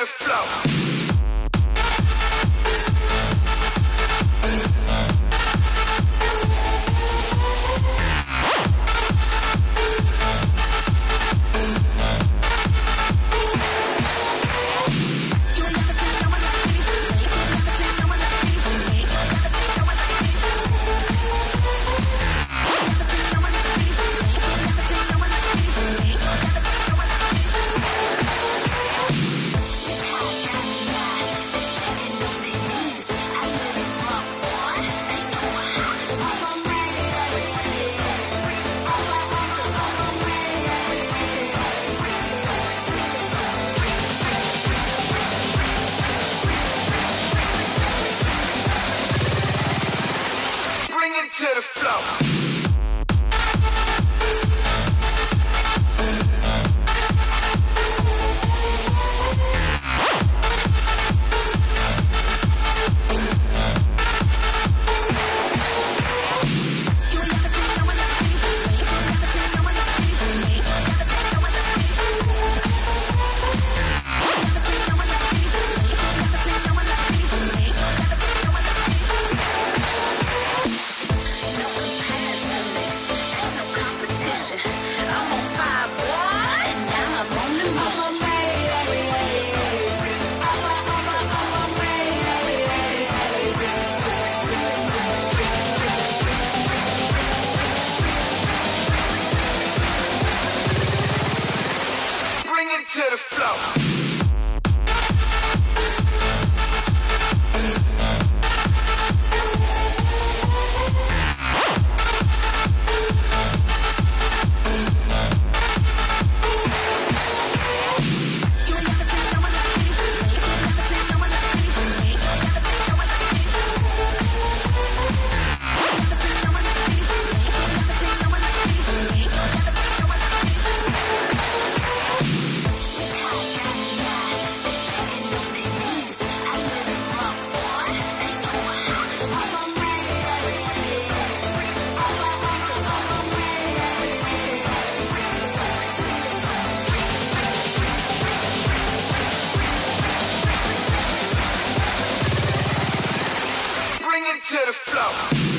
the flow. To the flow. The flow. To the flow.